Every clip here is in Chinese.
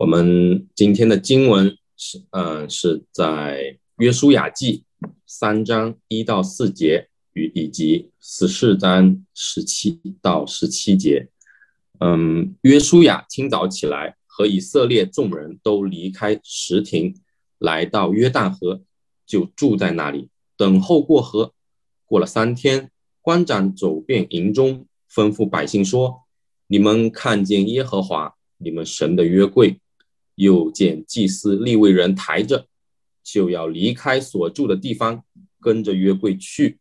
我们今天的经文是，嗯，是在约书亚记三章一到四节与以及十四章十七到十七节。嗯，约书亚清早起来，和以色列众人都离开石亭，来到约旦河，就住在那里，等候过河。过了三天，官长走遍营中，吩咐百姓说：“你们看见耶和华你们神的约柜。”又见祭司立位人抬着，就要离开所住的地方，跟着约柜去。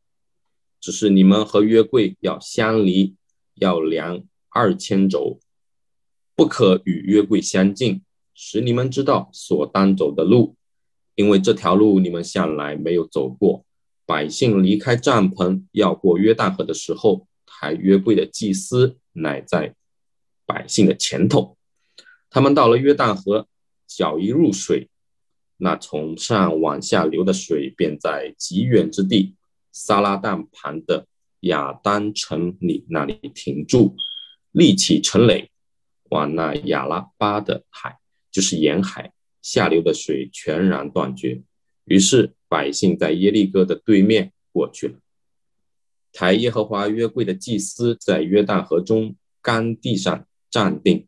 只是你们和约柜要相离，要量二千轴，不可与约柜相近，使你们知道所当走的路，因为这条路你们向来没有走过。百姓离开帐篷要过约旦河的时候，抬约柜的祭司乃在百姓的前头。他们到了约旦河，脚一入水，那从上往下流的水便在极远之地撒拉旦旁的亚当城里那里停住，立起城垒，往那亚拉巴的海，就是沿海下流的水全然断绝。于是百姓在耶利哥的对面过去了。抬耶和华约柜的祭司在约旦河中干地上站定。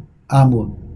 Amun.